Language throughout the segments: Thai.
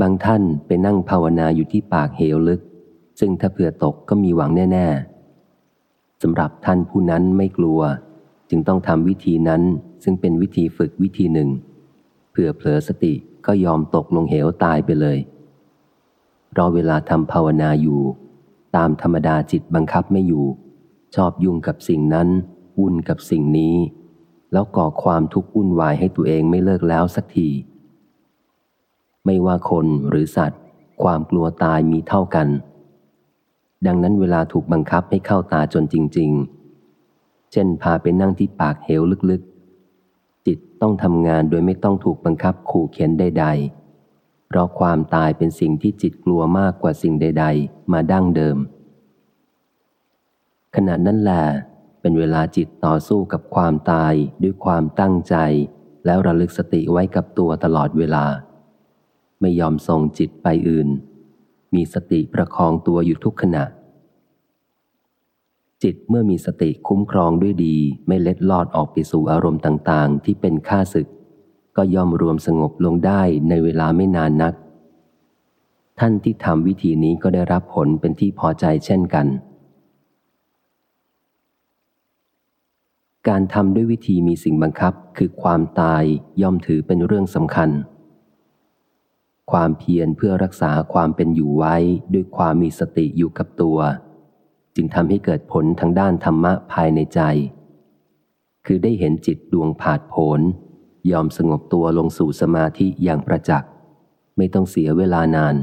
บางท่านไปนั่งภาวนาอยู่ที่ปากเหวลึก ซึ่งถ้าเผื่อตกก็มีหวังแน่ ๆสำหรับท่านผู้นั้นไม่กลัว จึงต้องทำวิธีนั้นซึ่งเป็นวิธีฝึกวิธีหนึ่งเพื่อเผลอสติก็ยอมตกลงเหวตายไปเลยรอเวลาทำภาวนาอยู่ ตามธรรมดาจิตบังคับไม่อยู่ ชอบยุ่งกับสิ่งนั้น วุ่นกับสิ่งนี้ แล้วก่อความทุกข์วุ่นวายให้ตัวเองไม่เลิกแล้วสักที ไม่ว่าคนหรือสัตว์ ความกลัวตายมีเท่ากัน ดังนั้นเวลาถูกบังคับให้เข้าตาจนจริง ๆ เช่นพาไปนั่งที่ปากเหวลึกๆ จิตต้องทำงานโดยไม่ต้องถูกบังคับขู่เข็นใด ๆ เพราะความตายเป็นสิ่งที่จิตกลัวมากกว่าสิ่งใด ๆ มาดั้งเดิม ขณะนั้นแหละเป็นเวลาจิตต่อสู้กับความตายด้วยความตั้งใจ แล้วระลึกสติไว้กับตัวตลอดเวลา ไม่ยอมส่งจิตไปอื่น มีสติประคองตัวอยู่ทุกขณะ จิตเมื่อมีสติคุ้มครองด้วยดีไม่เล็ดลอดออกไปสู่อารมณ์ต่าง ๆ ที่เป็นข้าศึก ก็ย่อมรวมสงบลงได้ในเวลาไม่นานนัก ท่านที่ทำวิธีนี้ก็ได้รับผลเป็นที่พอใจเช่นกันการทำด้วยวิธีมีสิ่งบังคับคือความตายย่อมถือเป็นเรื่องสำคัญ ความเพียรเพื่อรักษาความเป็นอยู่ไว้ด้วยความมีสติอยู่กับตัว จึงทำให้เกิดผลทางด้านธรรมะภายในใจ คือได้เห็นจิตดวงผาดโผนยอมสงบตัวลงสู่สมาธิอย่างประจักษ์ ไม่ต้องเสียเวลานาน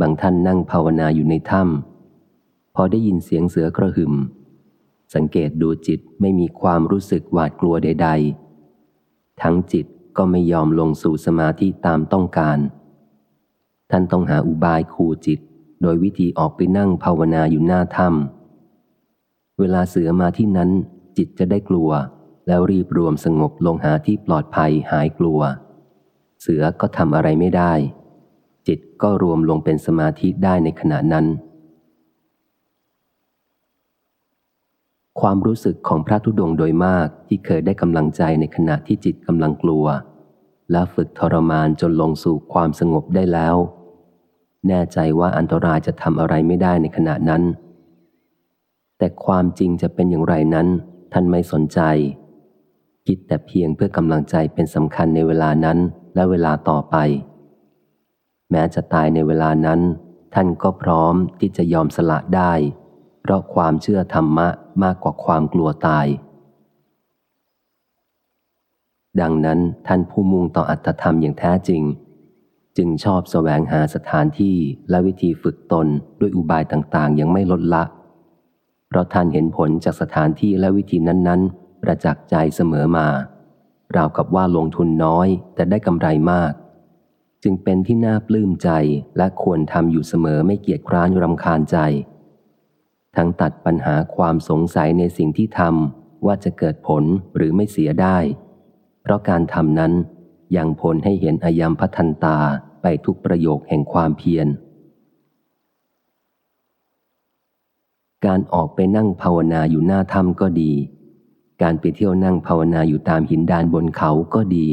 บางท่านนั่งภาวนาอยู่ในถ้ำพอได้ยินเสียงเสือกระหึ่ม สังเกตดูจิตไม่มีความรู้สึกหวาดกลัวใด ๆ ทั้งจิต ก็ไม่ยอมลงสู่สมาธิตามต้องการ ท่านต้องหาอุบายคูจิต โดยวิธีออกไปนั่งภาวนาอยู่หน้าถ้ำเวลาเสือมาที่นั้น จิตจะได้กลัว แล้วรีบรวมสงบลงหาที่ปลอดภัยหายกลัว เสือก็ทำอะไรไม่ได้ จิตก็รวมลงเป็นสมาธิได้ในขณะนั้น ความรู้สึกของพระธุดงโดยมากที่เคยได้กำลังใจในขณะที่จิตกำลังกลัว และฝึกทรมานจนลงสู่ความสงบได้แล้ว แน่ใจว่าอันตรายจะทำอะไรไม่ได้ในขณะนั้น แต่ความจริงจะเป็นอย่างไรนั้น ท่านไม่สนใจ คิดแต่เพียงเพื่อกำลังใจเป็นสำคัญในเวลานั้นและเวลาต่อไป แม้จะตายในเวลานั้น ท่านก็พร้อมที่จะยอมสละได้ เพราะความเชื่อธรรมะมากกว่าความกลัวตาย ดังนั้นท่านผู้มุ่งต่ออัตธรรมอย่างแท้จริง จึงชอบแสวงหาสถานที่และวิธีฝึกตนด้วยอุบายต่างๆ ยังไม่ลดละ เพราะท่านเห็นผลจากสถานที่และวิธีนั้นๆ ประจักษ์ใจเสมอมาราวกับว่าลงทุนน้อยแต่ได้กำไรมาก จึงเป็นที่น่าปลื้มใจและควรทำอยู่เสมอไม่เกียจคร้านรำคาญใจ ทั้งตัดปัญหาความสงสัยในสิ่งที่ทำว่าจะเกิดผลหรือไม่เสียได้ เพราะการทำนั้นยังผลให้เห็นอายามพัทันตาไปทุกประโยคแห่งความเพียร การออกไปนั่งภาวนาอยู่หน้าถ้ำก็ดี การไปเที่ยวนั่งภาวนาอยู่ตามหินดานบนเขาก็ดี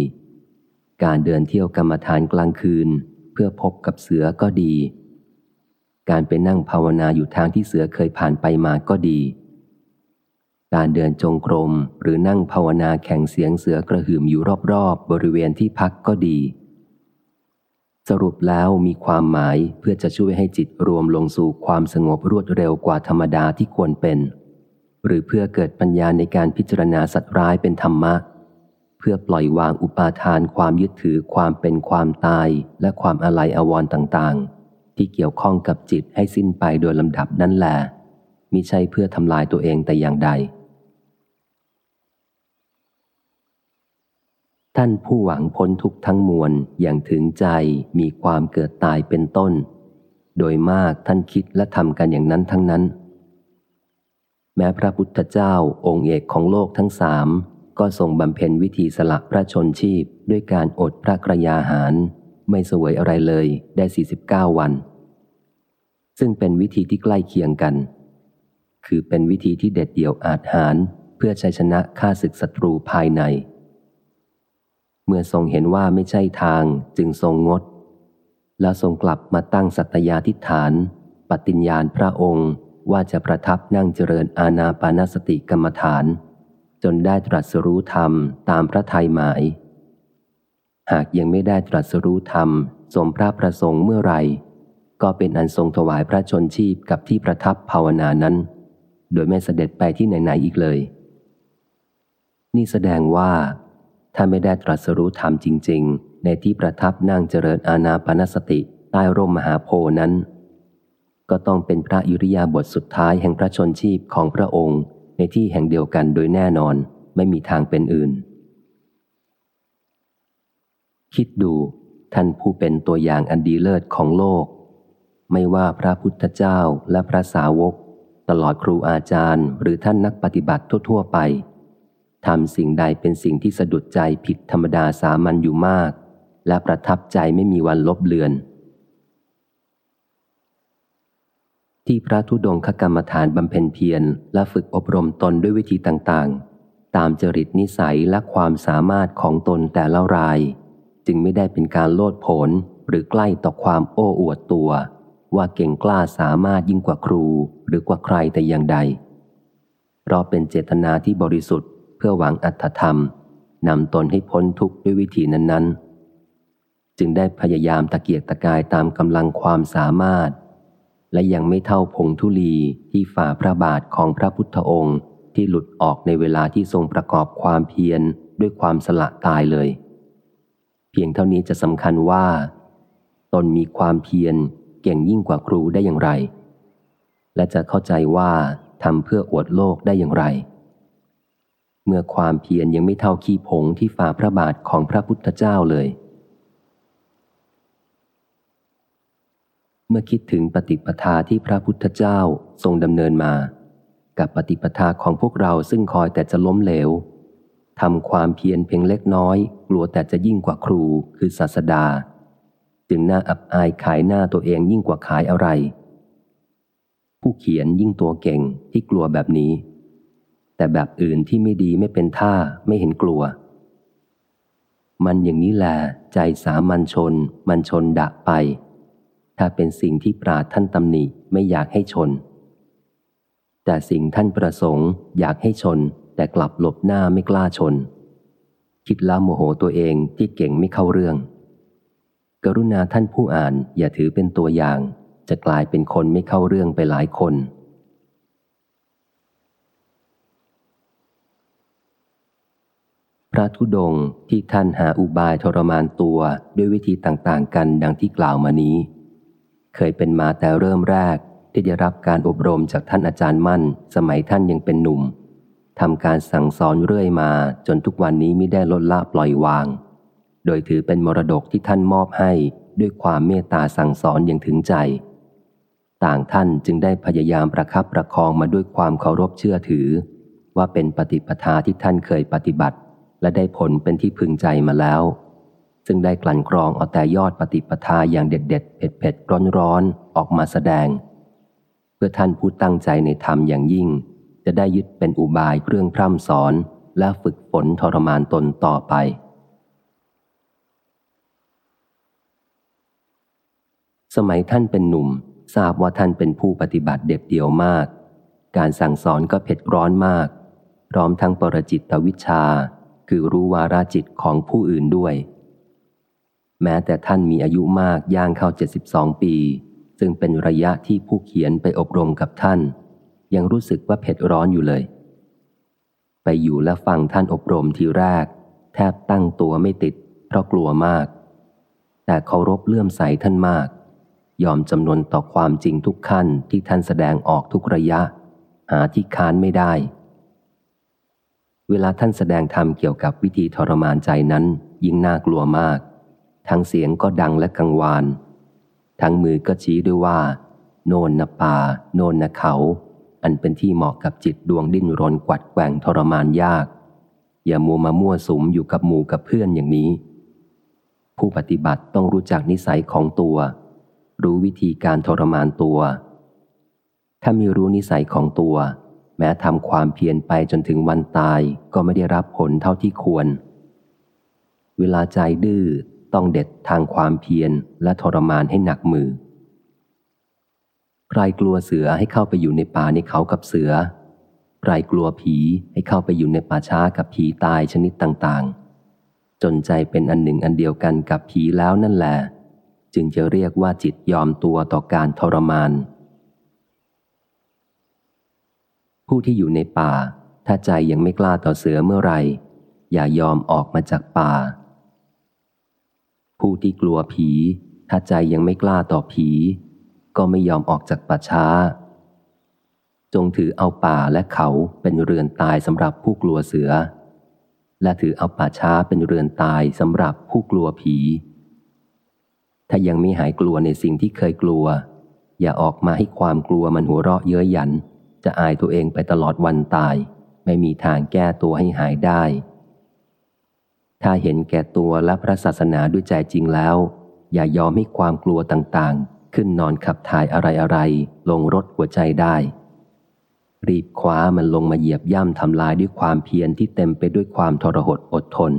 การเดินเที่ยวกรรมฐานกลางคืน เพื่อพบกับเสือก็ดี การไปนั่งภาวนาอยู่ทางที่เสือเคยผ่านไปมาก็ดี การเดินจงกรมหรือนั่งภาวนาแข่งเสียงเสือกระหึ่มอยู่รอบๆ บริเวณที่พักก็ดี สรุปแล้วมีความหมายเพื่อจะช่วยให้จิตรวมลงสู่ความสงบรวดเร็วกว่าธรรมดาที่ควรเป็น หรือเพื่อเกิดปัญญาในการพิจารณาสัตว์ร้ายเป็นธรรมะเพื่อปล่อยวางอุปาทานความยึดถือความเป็นความตายและความอะไรอววรต่างๆ ที่เกี่ยวข้องกับจิตให้สิ้นไปโดยลำดับนั่นแหละมิใช่เพื่อทำลายตัวเองแต่อย่างใด ท่านผู้หวังพ้นทุกทั้งมวลอย่างถึงใจมีความเกิดตายเป็นต้น โดยมากท่านคิดและทำกันอย่างนั้นทั้งนั้น แม้พระพุทธเจ้าองค์เอกของโลกทั้งสามก็ทรงบำเพ็ญวิธีสละพระชนชีพด้วยการอดพระกระยาหาร ไม่สวยอะไรเลยได้ 49 วัน ซึ่งเป็นวิธีที่ใกล้เคียงกัน คือเป็นวิธีที่เด็ดเดี่ยวอาจหารเพื่อชัยชนะฆ่าศึกศัตรูภายใน เมื่อทรงเห็นว่าไม่ใช่ทางจึงทรงงด แล้วทรงกลับมาตั้งสัตยาธิฐาน ปฏิญญาณพระองค์ว่าจะประทับนั่งเจริญอาณาปานสติกรรมฐาน จนได้ตรัสรู้ธรรมตามพระทัยหมาย หากยังไม่ได้ตรัสรู้ธรรม สมพระประสงค์เมื่อไหร่ ก็เป็นอันทรงถวายพระชนชีพกับที่ประทับภาวนานั้น โดยไม่เสด็จไปที่ไหนๆอีกเลย นี่แสดงว่า ถ้าไม่ได้ตรัสรู้ธรรมจริง ๆ ในที่ประทับนั่งเจริญอาณาปานสติใต้ร่มมหาโพนั้น ก็ต้องเป็นพระอิริยาบถสุดท้ายแห่งพระชนชีพของพระองค์ ในที่แห่งเดียวกันโดยแน่นอนไม่มีทางเป็นอื่น คิดดูท่านผู้เป็นตัวอย่างอันดีเลิศของโลก ไม่ว่าพระพุทธเจ้าและพระสาวก ตลอดครูอาจารย์หรือท่านนักปฏิบัติทั่ว ๆ ไปทำสิ่งใดเป็นสิ่งที่สะดุดใจผิดธรรมดาสามัญอยู่มาก และประทับใจไม่มีวันลบเลือน ที่พระธุดงคกรรมฐานบำเพ็ญเพียรและฝึกอบรมตนด้วยวิธีต่างๆ ตามจริตนิสัยและความสามารถของตนแต่ละราย จึงไม่ได้เป็นการโลดโผนหรือใกล้ต่อความโอ้อวดตัว ว่าเก่งกล้าสามารถยิ่งกว่าครูหรือกว่าใครแต่อย่างใด เพราะเป็นเจตนาที่บริสุทธิ์เพื่อหวังอัตธรรมนำตนให้พ้นทุกข์ด้วยวิธีนั้นๆ จึงได้พยายามตะเกียกตะกายตามกำลังความสามารถ และยังไม่เท่าพงทุลีที่ฝ่าพระบาทของพระพุทธองค์ที่หลุดออกในเวลาที่ทรงประกอบความเพียรด้วยความสละตายเลย พียงเท่านี้จะสำคัญว่า ตนมีความเพียรเก่งยิ่งกว่าครูได้อย่างไร และจะเข้าใจว่าทำเพื่ออวดโลกได้อย่างไร เมื่อความเพียรยังไม่เท่าขี้ผงที่ฝ่าพระบาทของพระพุทธเจ้าเลย เมื่อคิดถึงปฏิปทาที่พระพุทธเจ้าทรงดำเนินมา กับปฏิปทาของพวกเราซึ่งคอยแต่จะล้มเหลวทำความเพียรเพียงเล็กน้อย กลัวแต่จะยิ่งกว่าครูคือศาสดา จึงน่าอับอายขายหน้าตัวเองยิ่งกว่าขายอะไร ผู้เขียนยิ่งตัวเก่งที่กลัวแบบนี้ แต่แบบอื่นที่ไม่ดีไม่เป็นท่าไม่เห็นกลัว มันอย่างนี้แหละใจสามัญชน มันชนดะไป ถ้าเป็นสิ่งที่ปราท่านตำหนิไม่อยากให้ชน แต่สิ่งท่านประสงค์อยากให้ชนแต่กลับหลบหน้าไม่กล้าชน คิดละโมโหตัวเองที่เก่งไม่เข้าเรื่อง กรุณาท่านผู้อ่านอย่าถือเป็นตัวอย่าง จะกลายเป็นคนไม่เข้าเรื่องไปหลายคน พระธุดงค์ที่ท่านหาอุบายทรมานตัวด้วยวิธีต่างๆ กันดังที่กล่าวมานี้ เคยเป็นมาแต่เริ่มแรกที่ได้รับการอบรมจากท่านอาจารย์มั่น สมัยท่านยังเป็นหนุ่ม ทำการสั่งสอนเรื่อยมาจนทุกวันนี้ไม่ได้ลดละปล่อยวาง โดยถือเป็นมรดกที่ท่านมอบให้ด้วยความเมตตาสั่งสอนอย่างถึงใจ ต่างท่านจึงได้พยายามประคับประคองมาด้วยความเคารพเชื่อถือ ว่าเป็นปฏิปทาที่ท่านเคยปฏิบัติ และได้ผลเป็นที่พึงใจมาแล้ว ซึ่งได้กลั่นกรองเอาแต่ยอดปฏิปทาอย่างเด็ดเด็ดเผ็ดเผ็ดร้อนร้อนออกมาแสดง เพื่อท่านผู้ตั้งใจในธรรมอย่างยิ่ง จะได้ยึดเป็นอุบายเครื่องพร่ำสอนและฝึกฝนทรมานตนต่อไป สมัยท่านเป็นหนุ่ม ทราบว่าท่านเป็นผู้ปฏิบัติเด็ดเดี่ยวมาก การสั่งสอนก็เผ็ดร้อนมาก พร้อมทั้งปรจิตวิชา คือรู้วาราจิตของผู้อื่นด้วย แม้แต่ท่านมีอายุมากย่างเข้า 72 ปี ซึ่งเป็นระยะที่ผู้เขียนไปอบรมกับท่าน ยังรู้สึกว่าเผ็ดร้อนอยู่เลย ไปอยู่และฟังท่านอบรมทีแรก แทบตั้งตัวไม่ติด เพราะกลัวมาก แต่เคารพเลื่อมใสท่านมาก ยอมจำนวนต่อความจริงทุกขั้นที่ท่านแสดงออกทุกระยะ หาที่ค้านไม่ได้ เวลาท่านแสดงธรรมเกี่ยวกับวิธีทรมานใจนั้น ยิ่งน่ากลัวมาก ทั้งเสียงก็ดังและกังวาน ทั้งมือก็ชี้ด้วยว่า โนนนป่า โนนนเขา อันเป็นที่เหมาะกับจิตดวงดิ้นรนกวัดแกว่งทรมานยาก อย่ามัวมามั่วสุมอยู่กับหมู่กับเพื่อนอย่างนี้ ผู้ปฏิบัติต้องรู้จักนิสัยของตัว รู้วิธีการทรมานตัว ถ้ามีรู้นิสัยของตัว แม้ทำความเพียรไปจนถึงวันตายก็ไม่ได้รับผลเท่าที่ควร เวลาใจดื้อต้องเด็ดทางความเพียรและทรมานให้หนักมือ รกลัวเสือให้เข้าไปอยู่ในป่าในเขากับเสือ ใครกลัวผีให้เข้าไปอยู่ในป่าช้ากับผีตายชนิดต่างๆ จนใจเป็นอันหนึ่งอันเดียวกันกับผีแล้วนั่นแหละ จึงจะเรียกว่าจิตยอมตัวต่อการทรมาน ผู้ที่อยู่ในป่า ถ้าใจยังไม่กล้าต่อเสือเมื่อไรอย่ายอมออกมาจากป่า ผู้ที่กลัวผี ถ้าใจยังไม่กล้าต่อผี ก็ไม่ยอมออกจากป่าช้า จงถือเอาป่าและเขาเป็นเรือนตายสำหรับผู้กลัวเสือ และถือเอาป่าช้าเป็นเรือนตายสำหรับผู้กลัวผี ถ้ายังไม่หายกลัวในสิ่งที่เคยกลัว อย่าออกมาให้ความกลัวมันหัวเราะเย้ยหยัน จะอายตัวเองไปตลอดวันตาย ไม่มีทางแก้ตัวให้หายได้ ถ้าเห็นแก่ตัวและพระศาสนาด้วยใจจริงแล้ว อย่ายอมให้ความกลัวต่างๆ ขึ้นนอนขับถ่ายอะไรๆลงรถหัวใจได้ รีบคว้ามันลงมาเหยียบย่ำทำลายด้วยความเพียรที่เต็มไปด้วยความทรหดอดทน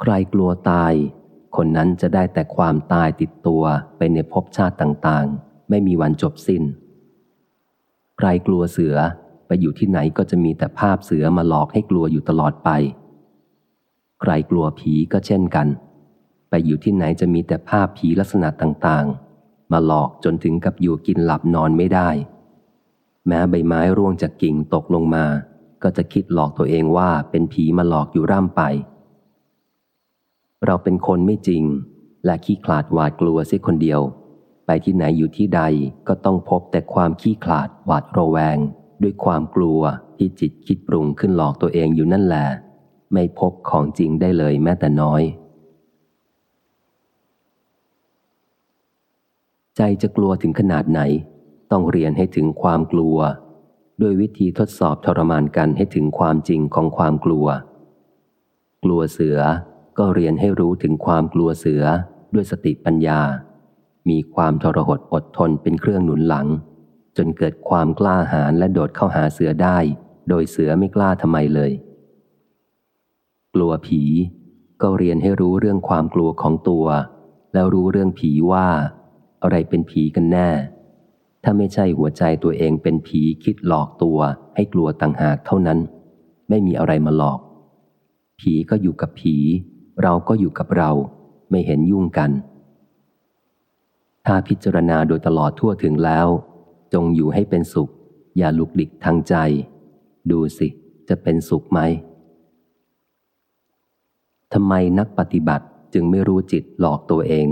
ใครกลัวตาย คนนั้นจะได้แต่ความตายติดตัวไปในภพชาติต่างๆ ไม่มีวันจบสิน้น ใครกลัวเสือไปอยู่ที่ไหนก็จะมีแต่ภาพเสือมาหลอกให้กลัวอยู่ตลอดไป ใครกลัวผีก็เช่นกัน ไปอยู่ที่ไหนจะมีแต่ภาพผีลักษณะต่างๆ มาหลอกจนถึงกับอยู่กินหลับนอนไม่ได้ แม้ใบไม้ร่วงจากกิ่งตกลงมา ก็จะคิดหลอกตัวเองว่าเป็นผีมาหลอกอยู่ร่ำไป เราเป็นคนไม่จริง และขี้ขลาดหวาดกลัวเสียคนเดียว ไปที่ไหนอยู่ที่ใดก็ต้องพบแต่ความขี้ขลาดหวาดระแวง ด้วยความกลัวที่จิตคิดปรุงขึ้นหลอกตัวเองอยู่นั่นแหละไม่พบของจริงได้เลยแม้แต่น้อย ใจจะกลัวถึงขนาดไหน ต้องเรียนให้ถึงความกลัว ด้วยวิธีทดสอบทรมานกันให้ถึงความจริงของความกลัว กลัวเสือก็เรียนให้รู้ถึงความกลัวเสือด้วยสติปัญญา มีความทรหดอดทนเป็นเครื่องหนุนหลัง จนเกิดความกล้าหาญและโดดเข้าหาเสือได้ โดยเสือไม่กล้าทำไมเลย กลัวผี ก็เรียนให้รู้เรื่องความกลัวของตัว แล้วรู้เรื่องผีว่า อะไรเป็นผีกันแน่ ถ้าไม่ใช่หัวใจตัวเองเป็นผีคิดหลอกตัวให้กลัวต่างหากเท่านั้น ไม่มีอะไรมาหลอก ผีก็อยู่กับผี เราก็อยู่กับเรา ไม่เห็นยุ่งกัน ถ้าพิจารณาโดยตลอดทั่วถึงแล้ว จงอยู่ให้เป็นสุข อย่าลุกดิกทางใจ ดูสิจะเป็นสุขไหมทำไมนักปฏิบัติจึงไม่รู้จิตหลอกตัวเอง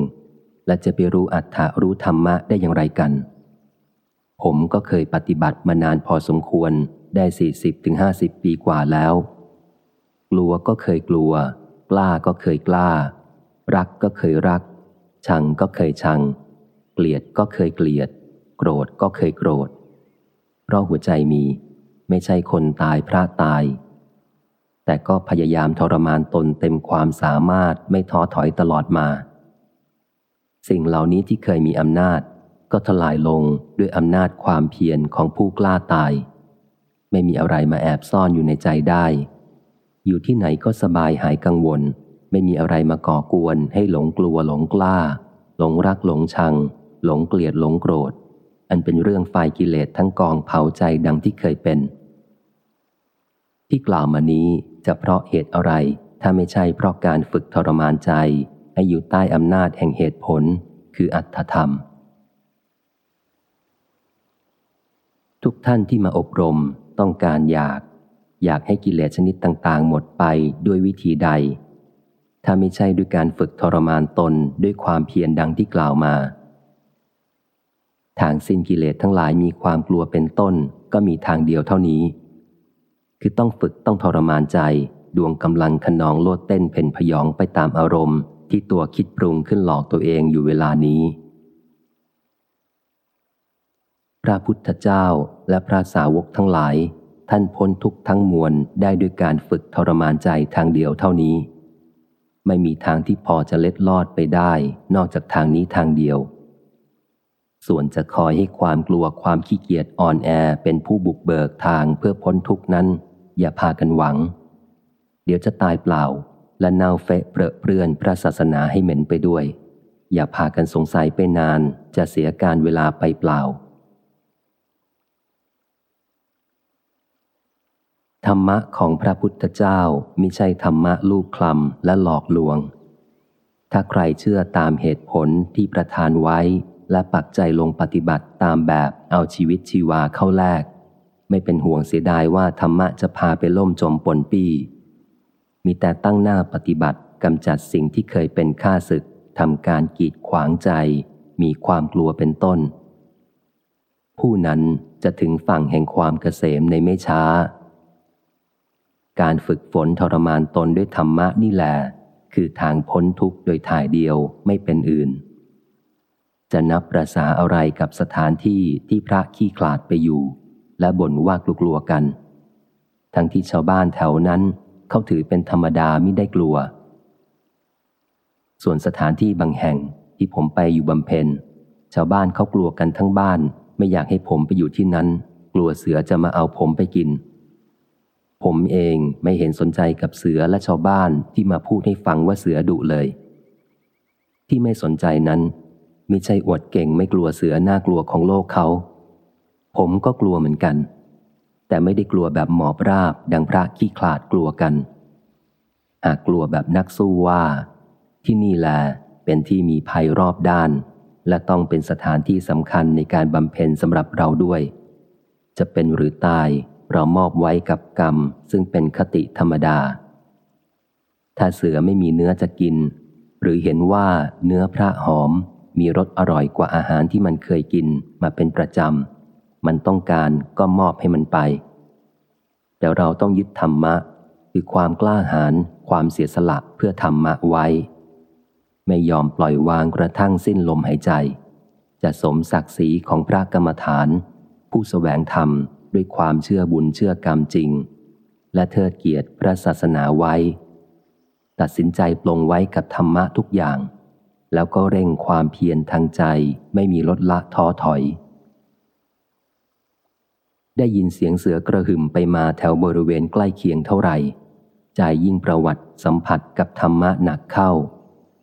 และจะไปรู้อัตถะรู้ธรรมะได้อย่างไรกัน ผมก็เคยปฏิบัติมานานพอสมควรได้สี่สิบถึงห้าสิบปีกว่าแล้ว กลัวก็เคยกลัว กล้าก็เคยกล้า รักก็เคยรัก ชังก็เคยชัง เกลียดก็เคยเกลียด โกรธก็เคยโกรธ เพราะหัวใจมี ไม่ใช่คนตายพระตาย แต่ก็พยายามทรมานตนเต็มความสามารถไม่ท้อถอยตลอดมา สิ่งเหล่านี้ที่เคยมีอำนาจ ก็ทลายลงด้วยอำนาจความเพียรของผู้กล้าตาย ไม่มีอะไรมาแอบซ่อนอยู่ในใจได้ อยู่ที่ไหนก็สบายหายกังวล ไม่มีอะไรมาก่อกวนให้หลงกลัวหลงกล้า หลงรักหลงชัง หลงเกลียดหลงโกรธ อันเป็นเรื่องฝ่ายกิเลสทั้งกองเผาใจดังที่เคยเป็น ที่กล่าวมานี้จะเพราะเหตุอะไรถ้าไม่ใช่เพราะการฝึกทรมานใจ ให้อยู่ใต้อำนาจแห่งเหตุผล คืออัตถธรรม ทุกท่านที่มาอบรมต้องการอยาก อยากให้กิเลสชนิดต่าง ๆ หมดไปด้วยวิธีใด ถ้าไม่ใช่ด้วยการฝึกทรมานตนด้วยความเพียรดังที่กล่าวมา ทางสิ้นกิเลสทั้งหลายมีความกลัวเป็นต้นก็มีทางเดียวเท่านี้ คือต้องฝึกต้องทรมานใจดวงกำลังขนองโลดเต้นเพ่นพยองไปตามอารมณ์ ที่ตัวคิดปรุงขึ้นหลอกตัวเองอยู่เวลานี้ พระพุทธเจ้าและพระสาวกทั้งหลาย ท่านพ้นทุกทั้งมวลได้ด้วยการฝึกทรมานใจทางเดียวเท่านี้ ไม่มีทางที่พอจะเล็ดลอดไปได้ นอกจากทางนี้ทางเดียว ส่วนจะคอยให้ความกลัวความขี้เกียจอ่อนแอเป็นผู้บุกเบิกทางเพื่อพ้นทุกนั้น อย่าพากันหวัง เดี๋ยวจะตายเปล่า และเน่าเฟะเปรอะเปรือนพระศาสนาให้เหม็นไปด้วย อย่าพากันสงสัยไปนานจะเสียการเวลาไปเปล่า ธรรมะของพระพุทธเจ้ามิใช่ธรรมะลูกคลำและหลอกลวง ถ้าใครเชื่อตามเหตุผลที่ประทานไว้ และปักใจลงปฏิบัติตามแบบเอาชีวิตชีวาเข้าแลกไม่เป็นห่วงเสียดายว่าธรรมะจะพาไปล่มจมปนปี้ มีแต่ตั้งหน้าปฏิบัติกำจัดสิ่งที่เคยเป็นข้าศึกทำการกีดขวางใจ มีความกลัวเป็นต้น ผู้นั้นจะถึงฝั่งแห่งความเกษมในไม่ช้า การฝึกฝนทรมานตนด้วยธรรมะนี่แหละคือทางพ้นทุกข์โดยถ่ายเดียวไม่เป็นอื่น จะนับประษาอะไรกับสถานที่ที่พระขี้ขลาดไปอยู่ และบ่นว่ากลัวๆกัน ทั้งที่ชาวบ้านแถวนั้น เขาถือเป็นธรรมดาไม่ได้กลัว ส่วนสถานที่บางแห่งที่ผมไปอยู่บำเพ็ญ ชาวบ้านเขากลัวกันทั้งบ้าน ไม่อยากให้ผมไปอยู่ที่นั้น กลัวเสือจะมาเอาผมไปกิน ผมเองไม่เห็นสนใจกับเสือและชาวบ้านที่มาพูดให้ฟังว่าเสือดุเลย ที่ไม่สนใจนั้นมิใช่อวดเก่งไม่กลัวเสือน่ากลัวของโลกเขา ผมก็กลัวเหมือนกัน แต่ไม่ได้กลัวแบบหมอบราบ ดังพระขี้ขลาดกลัวกัน หากกลัวแบบนักสู้ว่า ที่นี่แหละเป็นที่มีภัยรอบด้าน และต้องเป็นสถานที่สำคัญในการบำเพ็ญสำหรับเราด้วย จะเป็นหรือตายเรามอบไว้กับกรรม ซึ่งเป็นคติธรรมดา ถ้าเสือไม่มีเนื้อจะกิน หรือเห็นว่าเนื้อพระหอมมีรสอร่อยกว่าอาหารที่มันเคยกินมาเป็นประจำ มันต้องการก็มอบให้มันไป แต่เราต้องยึดธรรมะ คือความกล้าหาญความเสียสละเพื่อธรรมะไว้ ไม่ยอมปล่อยวางกระทั่งสิ้นลมหายใจ จะสมศักดิ์ศรีของพระกรรมฐาน ผู้สแสวงธรรมด้วยความเชื่อบุญเชื่อกรรมจริง และเทิดเกียรติพระศาสนาไว้ ตัดสินใจปลงไว้กับธรรมะทุกอย่าง แล้วก็เร่งความเพียรทางใจไม่มีลดละท้อถอย ได้ยินเสียงเสือกระหึ่มไปมาแถวบริเวณใกล้เคียงเท่าไหร่ใจยิ่งประวัติสัมผัสกับธรรมะหนักเข้า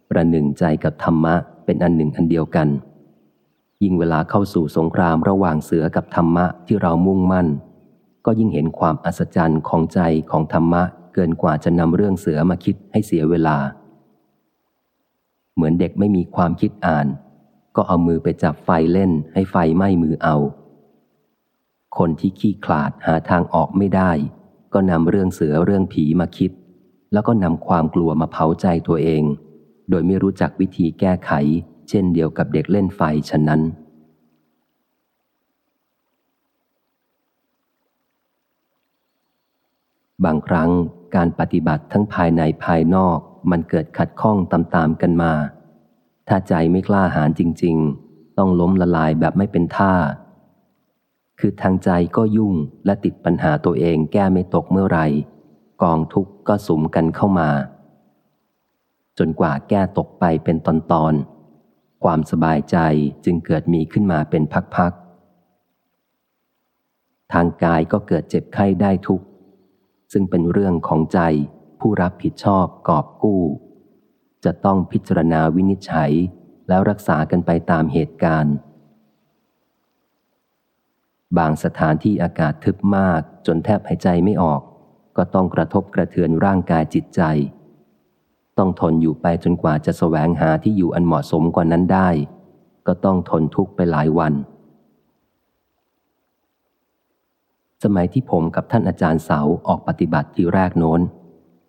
ประหนึ่งใจกับธรรมะเป็นอันหนึ่งอันเดียวกัน ยิ่งเวลาเข้าสู่สงครามระหว่างเสือกับธรรมะที่เรามุ่งมั่น ก็ยิ่งเห็นความอัศจรรย์ของใจของธรรมะเกินกว่าจะนำเรื่องเสือมาคิดให้เสียเวลา เหมือนเด็กไม่มีความคิดอ่าน ก็เอามือไปจับไฟเล่นให้ไฟไหม้มือเอา คนที่ขี้ขลาดหาทางออกไม่ได้ ก็นำเรื่องเสือเรื่องผีมาคิด แล้วก็นำความกลัวมาเผาใจตัวเอง โดยไม่รู้จักวิธีแก้ไข เช่นเดียวกับเด็กเล่นไฟฉะนั้น บางครั้งการปฏิบัติทั้งภายในภายนอกมันเกิดขัดข้องตามๆกันมา ถ้าใจไม่กล้าหาญจริง ๆ ต้องล้มละลายแบบไม่เป็นท่า คือทางใจก็ยุ่งและติดปัญหาตัวเองแก้ไม่ตกเมื่อไร กองทุกข์ก็สุมกันเข้ามา จนกว่าแก้ตกไปเป็นตอนตอนความสบายใจจึงเกิดมีขึ้นมาเป็นพักๆ ทางกายก็เกิดเจ็บไข้ได้ทุกข์ ซึ่งเป็นเรื่องของใจผู้รับผิดชอบกอบกู้ จะต้องพิจารณาวินิจฉัยแล้วรักษากันไปตามเหตุการณ์ บางสถานที่อากาศทึบมากจนแทบหายใจไม่ออก ก็ต้องกระทบกระเทือนร่างกายจิตใจ ต้องทนอยู่ไปจนกว่าจะแสวงหาที่อยู่อันเหมาะสมกว่านั้นได้ ก็ต้องทนทุกข์ไปหลายวัน สมัยที่ผมกับท่านอาจารย์เสาออกปฏิบัติที่แรกโน้น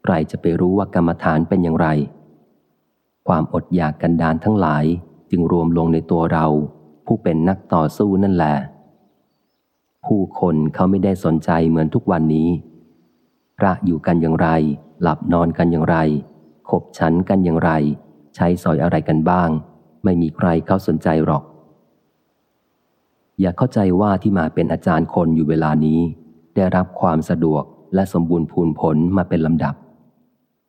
ใครจะไปรู้ว่ากรรมฐานเป็นอย่างไร ความอดอยากกันดานทั้งหลายจึงรวมลงในตัวเรา ผู้เป็นนักต่อสู้นั่นแหละ ผู้คนเขาไม่ได้สนใจเหมือนทุกวันนี้ พระอยู่กันอย่างไร หลับนอนกันอย่างไร ขบฉันกันอย่างไร ใช้สอยอะไรกันบ้าง ไม่มีใครเขาสนใจหรอก อย่าเข้าใจว่าที่มาเป็นอาจารย์คนอยู่เวลานี้ ได้รับความสะดวกและสมบูรณ์พูนผลมาเป็นลำดับ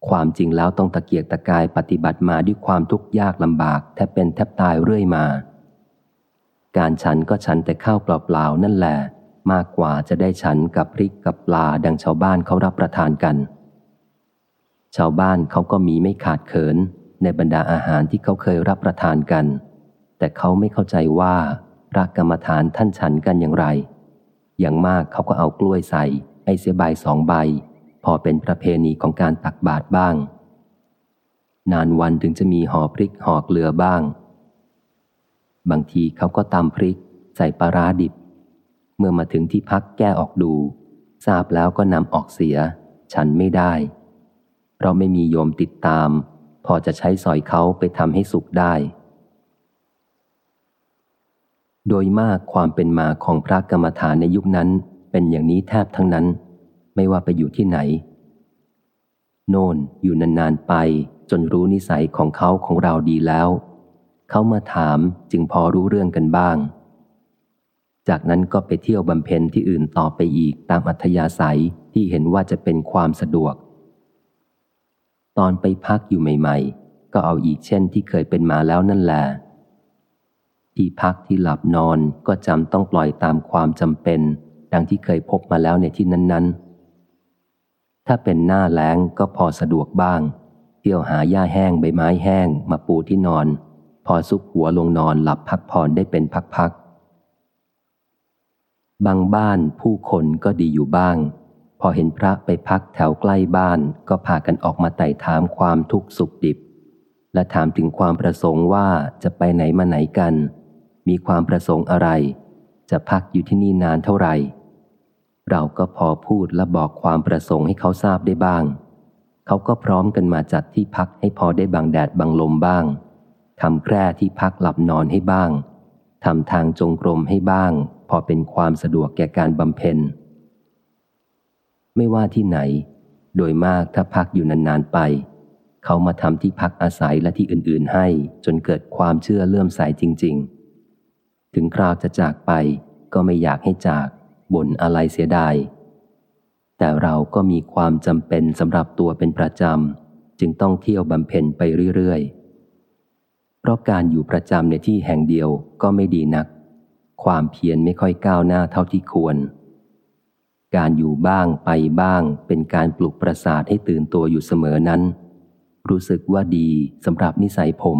ความจริงแล้วต้องตะเกียกตะกายปฏิบัติมาด้วยความทุกข์ยากลำบากแทบเป็นแทบตายเรื่อยมา การฉันก็ฉันแต่ข้าวเปล่าๆนั่นแหละ มากกว่าจะได้ฉันกับพริกกับปลาดังชาวบ้านเขารับประทานกัน ชาวบ้านเขาก็มีไม่ขาดเขินในบรรดาอาหารที่เขาเคยรับประทานกัน แต่เขาไม่เข้าใจว่าพระกรรมฐานท่านฉันกันอย่างไร อย่างมากเขาก็เอากล้วยใส่ไอเสียใบสองใบ พอเป็นประเพณีของการตักบาตรบ้าง นานวันถึงจะมีห่อพริกห่อเกลือบ้าง บางทีเขาก็ตำพริก ใส่ปลาร้าดิบ มื่อมาถึงที่พักแก้ออกดู ทราบแล้วก็นำออกเสีย ฉันไม่ได้ เพราะไม่มีโยมติดตาม พอจะใช้สอยเขาไปทำให้สุกได้ โดยมากความเป็นมาของพระกรรมฐานในยุคนั้นเป็นอย่างนี้แทบทั้งนั้น ไม่ว่าไปอยู่ที่ไหน โน่นอยู่นานๆไปจนรู้นิสัยของเขาของเราดีแล้ว เขามาถามจึงพอรู้เรื่องกันบ้าง จากนั้นก็ไปเที่ยวบำเพ็ญที่อื่นต่อไปอีกตามอัธยาศัยที่เห็นว่าจะเป็นความสะดวก ตอนไปพักอยู่ใหม่ ๆ ก็เอาอีกเช่นที่เคยเป็นมาแล้วนั่นแหละที่พักที่หลับนอนก็จำต้องปล่อยตามความจำเป็น ดังที่เคยพบมาแล้วในที่นั้น ๆ ถ้าเป็นหน้าแล้งก็พอสะดวกบ้าง เที่ยวหาหญ้าแห้งใบไม้แห้ง มาปูที่นอน พอซุกหัวลงนอนหลับพักผ่อนได้เป็นพักๆ บางบ้านผู้คนก็ดีอยู่บ้าง พอเห็นพระไปพักแถวใกล้บ้านก็พากันออกมาไต่ถามความทุกข์สุขดิบ และถามถึงความประสงค์ว่าจะไปไหนมาไหนกัน มีความประสงค์อะไร จะพักอยู่ที่นี่นานเท่าไหร่ เราก็พอพูดและบอกความประสงค์ให้เขาทราบได้บ้าง เขาก็พร้อมกันมาจัดที่พักให้พอได้บังแดดบังลมบ้างทำแคร่ที่พักหลับนอนให้บ้างทำทางจงกรมให้บ้าง อเป็นความสะดวกแก่การบำเพ็ญ ไม่ว่าที่ไหน โดยมากถ้าพักอยู่นานๆไป เขามาทำที่พักอาศัยและที่อื่นๆให้ จนเกิดความเชื่อเลื่อมใสจริง ๆ ถึงคราวจะจากไปก็ไม่อยากให้จากบ่นอะไรเสียดาย แต่เราก็มีความจำเป็นสำหรับตัวเป็นประจำ จึงต้องเที่ยวบำเพ็ญไปเรื่อยๆ เพราะการอยู่ประจำในที่แห่งเดียวก็ไม่ดีนัก ความเพียรไม่ค่อยก้าวหน้าเท่าที่ควร การอยู่บ้างไปบ้างเป็นการปลุกประสาทให้ตื่นตัวอยู่เสมอนั้น รู้สึกว่าดีสำหรับนิสัยผม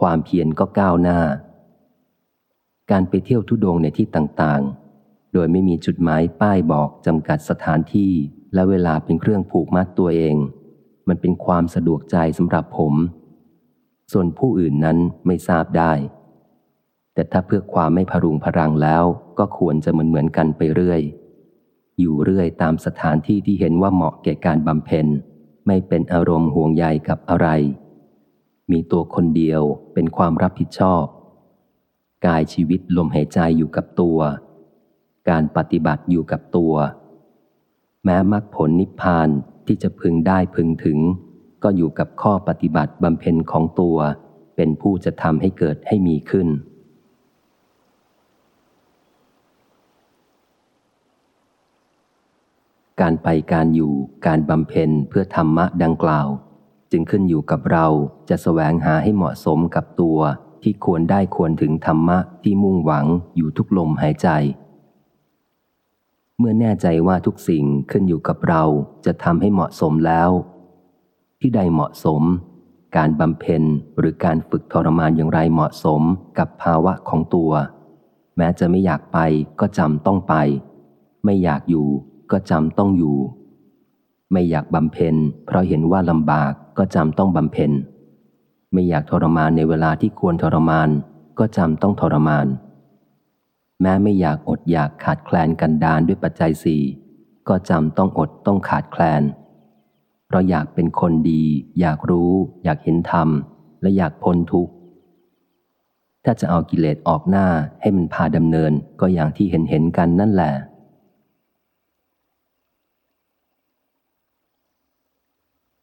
ความเพียรก็ก้าวหน้า การไปเที่ยวทุดงในที่ต่างๆ โดยไม่มีจุดหมายป้ายบอกจำกัดสถานที่และเวลาเป็นเครื่องผูกมัดตัวเอง มันเป็นความสะดวกใจสำหรับผม ส่วนผู้อื่นนั้นไม่ทราบได้ แต่ถ้าเพื่อความไม่พรุงพรังแล้วก็ควรจะเหมือนเหมือนกันไปเรื่อย อยู่เรื่อยตามสถานที่ที่เห็นว่าเหมาะแก่การบำเพ็ญ ไม่เป็นอารมณ์ห่วงใยกับอะไร มีตัวคนเดียวเป็นความรับผิดชอบ กายชีวิตลมหายใจอยู่กับตัว การปฏิบัติอยู่กับตัว แม้มรรคผลนิพพานที่จะพึงได้พึงถึง ก็อยู่กับข้อปฏิบัติบำเพ็ญของตัว เป็นผู้จะทำให้เกิดให้มีขึ้น การไปการอยู่การบำเพ็ญเพื่อธรรมะดังกล่าว จึงขึ้นอยู่กับเราจะแสวงหาให้เหมาะสมกับตัวที่ควรได้ควรถึงธรรมะที่มุ่งหวังอยู่ทุกลมหายใจ เมื่อแน่ใจว่าทุกสิ่งขึ้นอยู่กับเราจะทำให้เหมาะสมแล้ว ที่ใดเหมาะสม การบำเพ็ญหรือการฝึกทรมานอย่างไรเหมาะสมกับภาวะของตัว แม้จะไม่อยากไปก็จำต้องไป ไม่อยากอยู่ ก็จำต้องอยู่ ไม่อยากบำเพ็ญ เพราะเห็นว่าลำบากก็จำต้องบำเพ็ญ ไม่อยากทรมานในเวลาที่ควรทรมาน ก็จำต้องทรมาน แม้ไม่อยากอดอยากขาดแคลนกันดานด้วยปัจจัยสี่ก็จำต้องอดต้องขาดแคลน เพราะอยากเป็นคนดี อยากรู้ อยากเห็นธรรม และอยากพ้นทุกข์ถ้าจะเอากิเลสออกหน้าให้มันพาดำเนินก็อย่างที่เห็นเห็นกันนั่นแหละ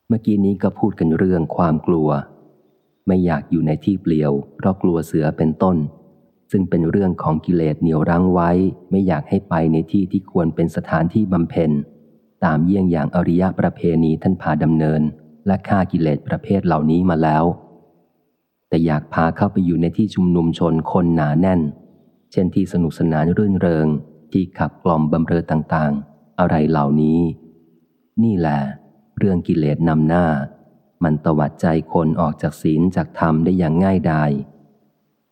เมื่อกี้นี้ก็พูดกันเรื่องความกลัว ไม่อยากอยู่ในที่เปลี่ยว เพราะกลัวเสือเป็นต้น ซึ่งเป็นเรื่องของกิเลสเหนียวรั้งไว้ ไม่อยากให้ไปในที่ที่ควรเป็นสถานที่บำเพ็ญ ตามเยี่ยงอย่างอริยประเพณีท่านพาดำเนิน และฆ่ากิเลสประเภทเหล่านี้มาแล้ว แต่อยากพาเข้าไปอยู่ในที่ชุมนุมชนคนหนาแน่น เช่นที่สนุกสนานรื่นเริง ที่ขับกล่อมบำเรอต่างๆ อะไรเหล่านี้ นี่แหละ เรื่องกิเลสนำหน้า มันตวัดใจคนออกจากศีลจากธรรมได้อย่างง่ายดาย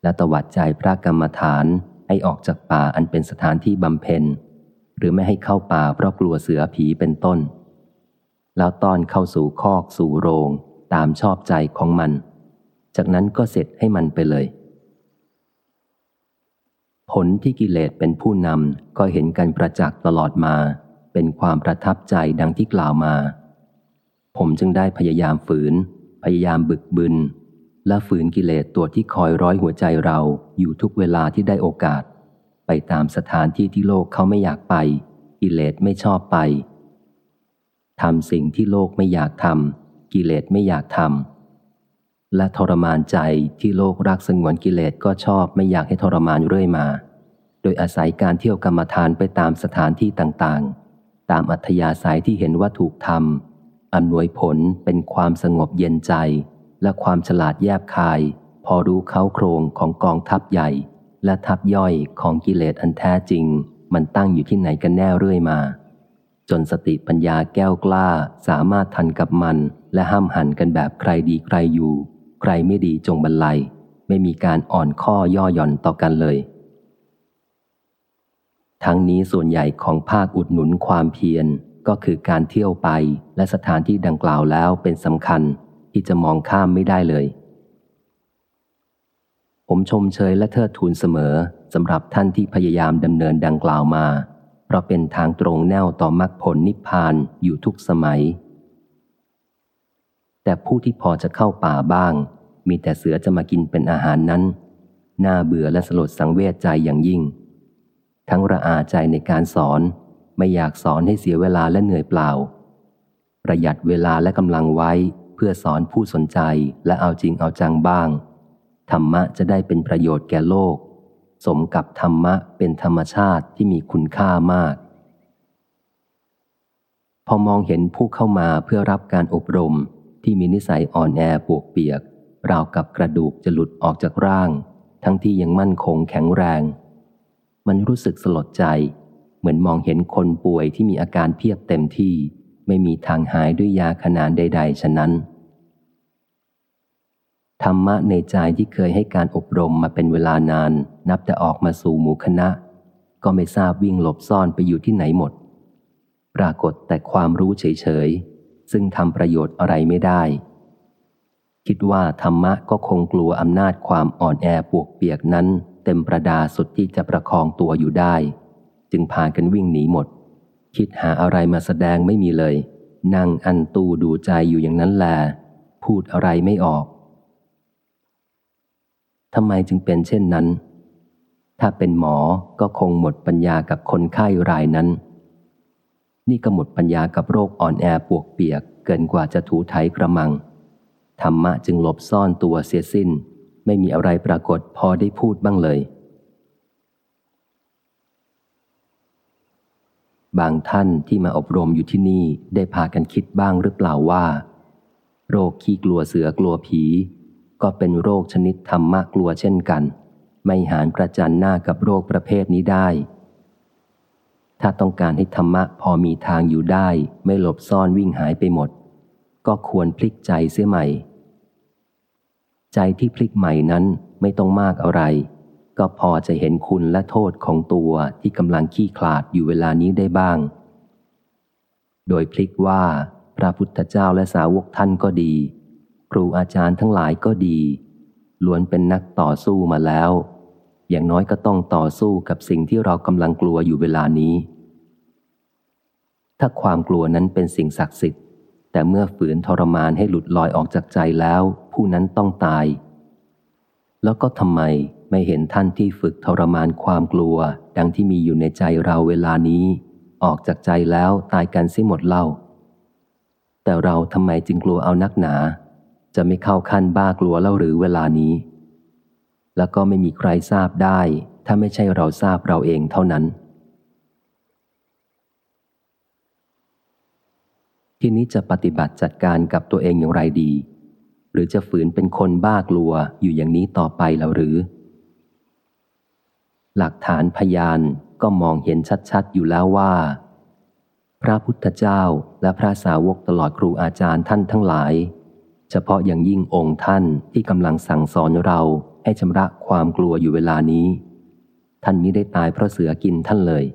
และตวัดใจพระกรรมฐานให้ออกจากป่าอันเป็นสถานที่บำเพ็ญ หรือไม่ให้เข้าป่าเพราะกลัวเสือผีเป็นต้น แล้วตอนเข้าสู่คอกสู่โรงตามชอบใจของมัน จากนั้นก็เสร็จให้มันไปเลย ผลที่กิเลสเป็นผู้นำก็เห็นกันประจักษ์ตลอดมา เป็นความประทับใจดังที่กล่าวมา ผมจึงได้พยายามฝืน พยายามบึกบึน และฝืนกิเลสตัวที่คอยร้อยหัวใจเราอยู่ทุกเวลาที่ได้โอกาส ไปตามสถานที่ที่โลกเขาไม่อยากไป กิเลสไม่ชอบไปทำสิ่งที่โลกไม่อยากทำกิเลสไม่อยากทำและทรมานใจที่โลกรักสงวนกิเลสก็ชอบไม่อยากให้ทรมานเรื่อยมา โดยอาศัยการเที่ยวกรรมฐานไปตามสถานที่ต่างๆ ตามอัธยาศัยที่เห็นว่าถูกทำ อำนวยผลเป็นความสงบเย็นใจ และความฉลาดแยบคาย พอรู้เข้าโครงของกองทัพใหญ่ และทัพย่อยของกิเลสอันแท้จริง มันตั้งอยู่ที่ไหนกันแน่เรื่อยมา จนสติปัญญาแก้วกล้าสามารถทันกับมันและห้ามหันกันแบบใครดีใครอยู่ ใครไม่ดีจงบรรลัย ไม่มีการอ่อนข้อย่อหย่อนต่อกันเลยทั้งนี้ส่วนใหญ่ของภาคอุดหนุนความเพียร ก็คือการเที่ยวไปและสถานที่ดังกล่าวแล้วเป็นสำคัญที่จะมองข้ามไม่ได้เลย ผมชมเชยและเทิดทูนเสมอสำหรับท่านที่พยายามดำเนินดังกล่าวมา เพราะเป็นทางตรงแนวต่อมรรคผลนิพพานอยู่ทุกสมัย แต่ผู้ที่พอจะเข้าป่าบ้าง มีแต่เสือจะมากินเป็นอาหารนั้น น่าเบื่อและสลดสังเวชใจอย่างยิ่ง ทั้งระอาใจในการสอน ไม่อยากสอนให้เสียเวลาและเหนื่อยเปล่า ประหยัดเวลาและกำลังไว้เพื่อสอนผู้สนใจและเอาจริงเอาจังบ้าง ธรรมะจะได้เป็นประโยชน์แก่โลก สมกับธรรมะเป็นธรรมชาติที่มีคุณค่ามาก พอมองเห็นผู้เข้ามาเพื่อรับการอบรมที่มีนิสัยอ่อนแอปวกเปียก ราวกับกระดูกจะหลุดออกจากร่าง ทั้งที่ยังมั่นคงแข็งแรง มันรู้สึกสลดใจ เหมือนมองเห็นคนป่วยที่มีอาการเพียบเต็มที่ ไม่มีทางหายด้วยยาขนานใด ๆ ฉะนั้น ธรรมะในใจที่เคยให้การอบรมมาเป็นเวลานาน นับแต่ออกมาสู่หมู่คณะ ก็ไม่ทราบวิ่งหลบซ่อนไปอยู่ที่ไหนหมด ปรากฏแต่ความรู้เฉย ๆ ซึ่งทำประโยชน์อะไรไม่ได้ คิดว่าธรรมะก็คงกลัวอำนาจความอ่อนแอปวกเปียกนั้นเต็มประดาสุดที่จะประคองตัวอยู่ได้ จึงพากันวิ่งหนีหมด คิดหาอะไรมาแสดงไม่มีเลย นั่งอันตูดูใจอยู่อย่างนั้นแหละพูดอะไรไม่ออกทำไมจึงเป็นเช่นนั้น ถ้าเป็นหมอก็คงหมดปัญญากับคนไข้รายนั้น นี่ก็หมดปัญญากับโรคอ่อนแอปวกเปียกเกินกว่าจะถูไถกระมัง ธรรมะจึงหลบซ่อนตัวเสียสิ้น ไม่มีอะไรปรากฏพอได้พูดบ้างเลย บางท่านที่มาอบรมอยู่ที่นี่ได้พากันคิดบ้างหรือเปล่าว่า โรคขี้กลัวเสือกลัวผี ก็เป็นโรคชนิดธรรมะกลัวเช่นกัน ไม่หานประจันหน้ากับโรคประเภทนี้ได้ ถ้าต้องการให้ธรรมะพอมีทางอยู่ได้ ไม่หลบซ่อนวิ่งหายไปหมด ก็ควรพลิกใจเสียใหม่ ใจที่พลิกใหม่นั้นไม่ต้องมากอะไร ก็พอจะเห็นคุณและโทษของตัวที่กำลังขี้ขลาดอยู่เวลานี้ได้บ้าง โดยพลิกว่า พระพุทธเจ้าและสาวกท่านก็ดี ครูอาจารย์ทั้งหลายก็ดีล้วนเป็นนักต่อสู้มาแล้ว อย่างน้อยก็ต้องต่อสู้กับสิ่งที่เรากำลังกลัวอยู่เวลานี้ ถ้าความกลัวนั้นเป็นสิ่งศักดิ์สิทธิ์ แต่เมื่อฝืนทรมานให้หลุดลอยออกจากใจแล้ว ผู้นั้นต้องตาย แล้วก็ทำไม ไม่เห็นท่านที่ฝึกทรมานความกลัว ดังที่มีอยู่ในใจเราเวลานี้ ออกจากใจแล้วตายกันสียหมดเล่า แต่เราทำไมจึงกลัวเอานักหนา จะไม่เข้าขั้นบ้ากลัวเล่าหรือเวลานี้ แล้วก็ไม่มีใครทราบได้ ถ้าไม่ใช่เราทราบเราเองเท่านั้น ทีนี้จะปฏิบัติจัดการกับตัวเองอย่างไรดี หรือจะฝืนเป็นคนบ้ากลัวอยู่อย่างนี้ต่อไปแล้วหรือ หลักฐานพยานก็มองเห็นชัดๆ อยู่แล้วว่า พระพุทธเจ้าและพระสาวกตลอดครูอาจารย์ท่านทั้งหลาย เฉพาะอย่างยิ่งองค์ท่านที่กำลังสั่งสอนเราให้ชำระความกลัวอยู่เวลานี้ ท่านมิได้ตายเพราะเสือกินท่านเลย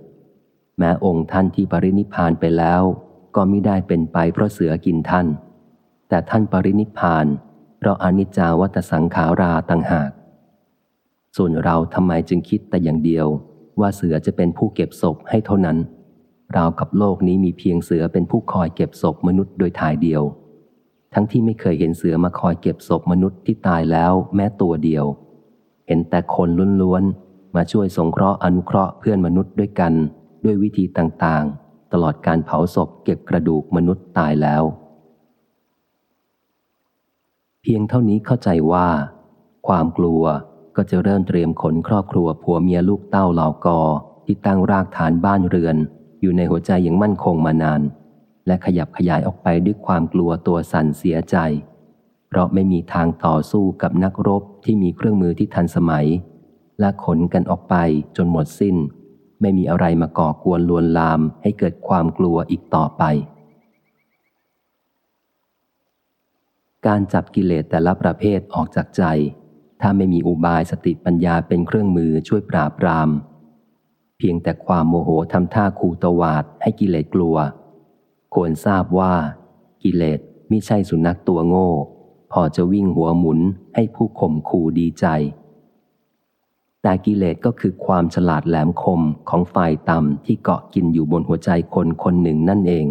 แม้องค์ท่านที่ปรินิพานไปแล้ว ก็มิได้เป็นไปเพราะเสือกินท่าน แต่ท่านปรินิพานเพราะอนิจจาวัตสังขาราต่างหาก ส่วนเราทำไมจึงคิดแต่อย่างเดียว ว่าเสือจะเป็นผู้เก็บศพให้เท่านั้น ราวกับโลกนี้มีเพียงเสือเป็นผู้คอยเก็บศพมนุษย์โดยถ่ายเดียว ทั้งที่ไม่เคยเห็นเสือมาคอยเก็บศพมนุษย์ที่ตายแล้วแม้ตัวเดียว เห็นแต่คนล้วนๆมาช่วยสงเคราะห์อนุเคราะห์เพื่อนมนุษย์ด้วยกัน ด้วยวิธีต่างๆ ตลอดการเผาศพเก็บกระดูกมนุษย์ตายแล้ว เพียงเท่านี้เข้าใจว่า ความกลัว ก็จะเริ่มเตรียมขนครอบครัวผัวเมียลูกเต้าเหล่ากอ ที่ตั้งรากฐานบ้านเรือน อยู่ในหัวใจอย่างมั่นคงมานาน และขยับขยายออกไปด้วยความกลัวตัวสั่นเสียใจ เพราะไม่มีทางต่อสู้กับนักรบที่มีเครื่องมือที่ทันสมัย และขนกันออกไปจนหมดสิ้น ไม่มีอะไรมาก่อกวนลวนลามให้เกิดความกลัวอีกต่อไป การจับกิเลสแต่ละประเภทออกจากใจ ถ้าไม่มีอุบายสติปัญญาเป็นเครื่องมือช่วยปราบปราม เพียงแต่ความโมโหทำท่าคูตวาดให้กิเลสกลัว ควรทราบว่า กิเลสไม่ใช่สุนัขตัวโง่ พอจะวิ่งหัวหมุนให้ผู้ข่มขู่ดีใจ แต่กิเลสก็คือความฉลาดแหลมคมของฝ่ายต่ำที่เกาะกินอยู่บนหัวใจคนคนหนึ่งนั่นเอง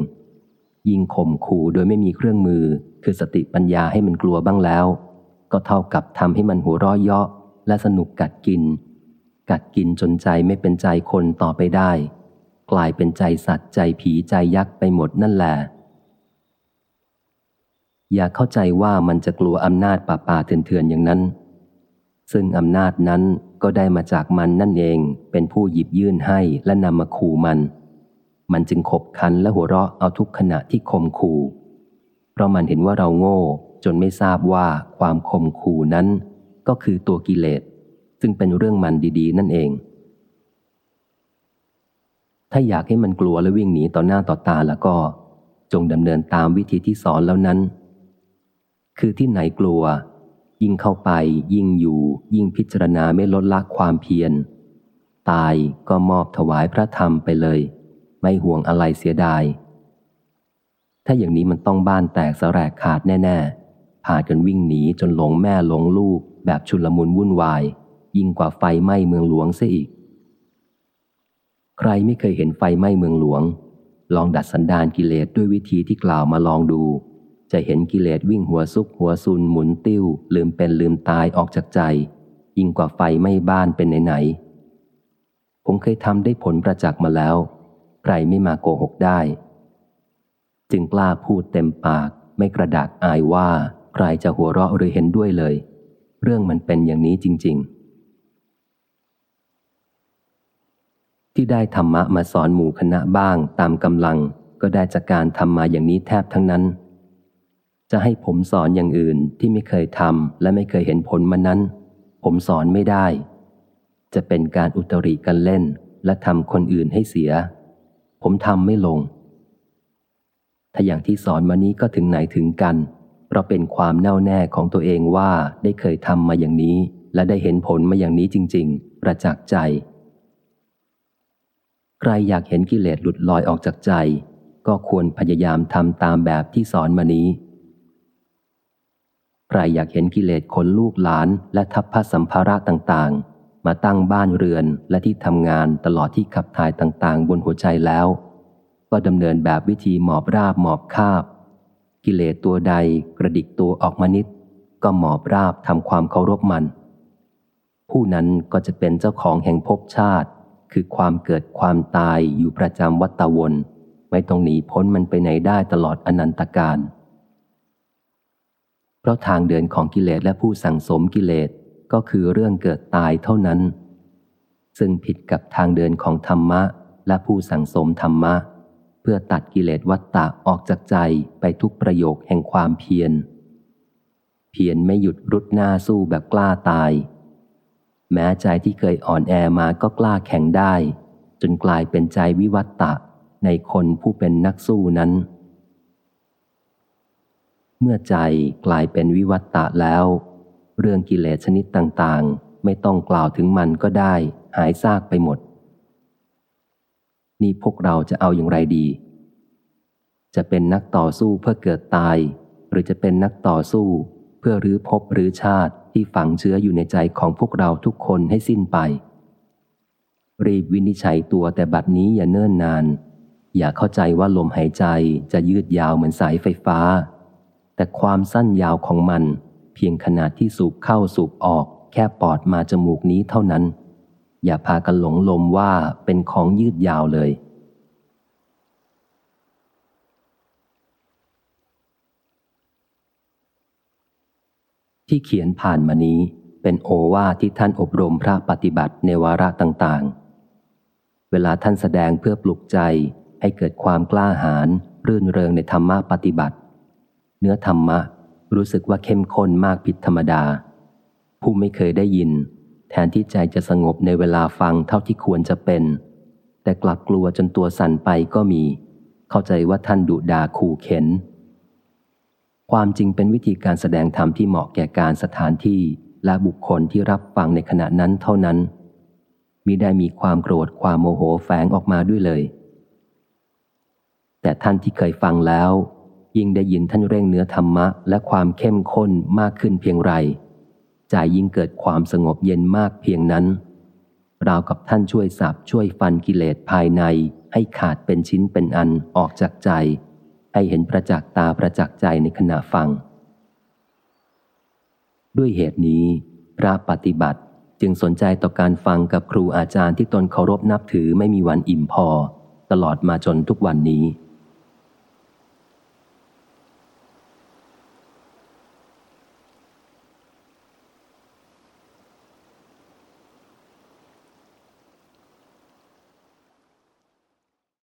ยิ่งข่มขู่โดยไม่มีเครื่องมือ คือสติปัญญาให้มันกลัวบ้างแล้ว ก็เท่ากับทำให้มันหัวเราะเยาะและสนุกกัดกิน กัดกินจนใจไม่เป็นใจคนต่อไปได้ กลายเป็นใจสัตว์ใจผีใจยักษ์ไปหมดนั่นแหละอย่าเข้าใจว่ามันจะกลัวอำนาจป่าป่าเถื่อนๆอย่างนั้น ซึ่งอำนาจนั้นก็ได้มาจากมันนั่นเองเป็นผู้หยิบยื่นให้และนำมาขู่มัน มันจึงขบคันและหัวเราะเอาทุกขณะที่ข่มขู่ เพราะมันเห็นว่าเราโง่ จนไม่ทราบว่าความข่มขู่นั้นก็คือตัวกิเลส ซึ่งเป็นเรื่องมันดี ๆ นั่นเอง ถ้าอยากให้มันกลัวและวิ่งหนีต่อหน้าต่อตาแล้วก็ จงดำเนินตามวิธีที่สอนแล้วนั้น คือที่ไหนกลัว ยิ่งเข้าไป ยิ่งอยู่ ยิ่งพิจารณาไม่ลดละความเพียร ตายก็มอบถวายพระธรรมไปเลย ไม่ห่วงอะไรเสียดาย ถ้าอย่างนี้มันต้องบ้านแตกสแสรกขาดแน่ ๆ พากันวิ่งหนีจนหลงแม่หลงลูก แบบชุลมุนวุ่นวาย ยิ่งกว่าไฟไหม้เมืองหลวงเสียอีก ใครไม่เคยเห็นไฟไหม้เมืองหลวง ลองดัดสันดานกิเลสด้วยวิธีที่กล่าวมาลองดู จะเห็นกิเลสวิ่งหัวซุกหัวซุนหมุนติ้ว ลืมเป็นลืมตายออกจากใจ ยิ่งกว่าไฟไหม้บ้านเป็นไหนๆผมเคยทำได้ผลประจักษ์มาแล้ว ใครไม่มาโกหกได้ จึงกล้าพูดเต็มปากไม่กระดากอายว่า ใครจะหัวเราะหรือเห็นด้วยเลย เรื่องมันเป็นอย่างนี้จริง ๆ ที่ได้ธรรมะมาสอนหมู่คณะบ้างตามกำลังก็ได้จากการทำมาอย่างนี้แทบทั้งนั้น จะให้ผมสอนอย่างอื่นที่ไม่เคยทำและไม่เคยเห็นผลมานั้น ผมสอนไม่ได้ จะเป็นการอุตริกันเล่น และทำคนอื่นให้เสีย ผมทำไม่ลง ถ้าอย่างที่สอนมานี้ก็ถึงไหนถึงกัน เพราะเป็นความแน่วแน่ของตัวเองว่าได้เคยทำมาอย่างนี้ และได้เห็นผลมาอย่างนี้จริง ๆ ประจักษ์ใจ ใครอยากเห็นกิเลสหลุดลอยออกจากใจ ก็ควรพยายามทำตามแบบที่สอนมานี้ ใครอยากเห็นกิเลสคนลูกหลานและทัพพสัมภาระต่างๆ มาตั้งบ้านเรือนและที่ทำงานตลอดที่ขับถ่ายต่างๆ บนหัวใจแล้ว ก็ดำเนินแบบวิธีหมอบราบหมอบคาบ กิเลสตัวใดกระดิกตัวออกมานิด ก็หมอบราบทำความเคารพมัน ผู้นั้นก็จะเป็นเจ้าของแห่งภพชาติ คือความเกิดความตายอยู่ประจำวัตวนไม่ต้องหนีพ้นมันไปไหนได้ตลอดอนันตการ เพราะทางเดินของกิเลสและผู้สั่งสมกิเลสก็คือเรื่องเกิดตายเท่านั้น ซึ่งผิดกับทางเดินของธรรมะและผู้สั่งสมธรรมะ เพื่อตัดกิเลสวัตตะออกจากใจไปทุกประโยคแห่งความเพียร เพียรไม่หยุดรุดหน้าสู้แบบกล้าตาย แม้ใจที่เคยอ่อนแอมาก็กล้าแข็งได้ จนกลายเป็นใจวิวัตตะในคนผู้เป็นนักสู้นั้น เมื่อใจกลายเป็นวิวัตตะแล้ว เรื่องกิเลสชนิดต่างๆ ไม่ต้องกล่าวถึงมันก็ได้ หายซากไปหมด นี่พวกเราจะเอาอย่างไรดี จะเป็นนักต่อสู้เพื่อเกิดตาย หรือจะเป็นนักต่อสู้ เพื่อรื้อภพหรือชาติที่ฝังเชื้ออยู่ในใจของพวกเราทุกคนให้สิ้นไป รีบวินิจฉัยตัวแต่บัดนี้อย่าเนิ่นนาน อย่าเข้าใจว่าลมหายใจจะยืดยาวเหมือนสายไฟฟ้า แต่ความสั้นยาวของมัน เพียงขนาดที่สูบเข้าสูบออกแค่ปอดมาจมูกนี้เท่านั้น อย่าพากันหลงลมว่าเป็นของยืดยาวเลย ที่เขียนผ่านมานี้เป็นโอวาทที่ท่านอบรมพระปฏิบัติในวาระต่างๆ เวลาท่านแสดงเพื่อปลุกใจให้เกิดความกล้าหาญรื่นเริงในธรรมะปฏิบัติ เนื้อธรรมะรู้สึกว่าเข้มข้นมากผิดธรรมดา ผู้ไม่เคยได้ยิน แทนที่ใจจะสงบในเวลาฟังเท่าที่ควรจะเป็น แต่กลับกลัวจนตัวสั่นไปก็มี เข้าใจว่าท่านดุดาขู่เข็น ความจริงเป็นวิธีการแสดงธรรมที่เหมาะแก่การสถานที่และบุคคลที่รับฟังในขณะนั้นเท่านั้นมิได้มีความโกรธความโมโหแฝงออกมาด้วยเลย แต่ท่านที่เคยฟังแล้ว ยิ่งได้ยินท่านเร่งเนื้อธรรมะและความเข้มข้นมากขึ้นเพียงไร ใจยิ่งเกิดความสงบเย็นมากเพียงนั้น ราวกับท่านช่วยสับช่วยฟันกิเลสภายในให้ขาดเป็นชิ้นเป็นอันออกจากใจ ให้เห็นประจักษ์ตาประจักษ์ใจในขณะฟัง ด้วยเหตุนี้ พระปฏิบัติจึงสนใจต่อการฟังกับครูอาจารย์ที่ตนเคารพนับถือไม่มีวันอิ่มพอ ตลอดมาจนทุกวันนี้